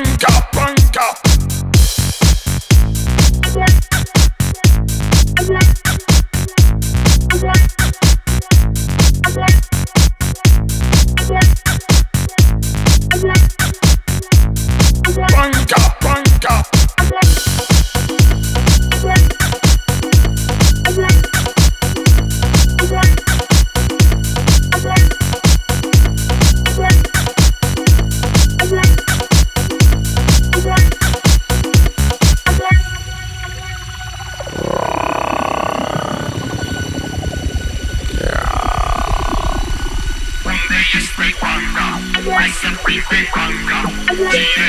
Panca, panca, Weißen Pipi Quanga, Tine.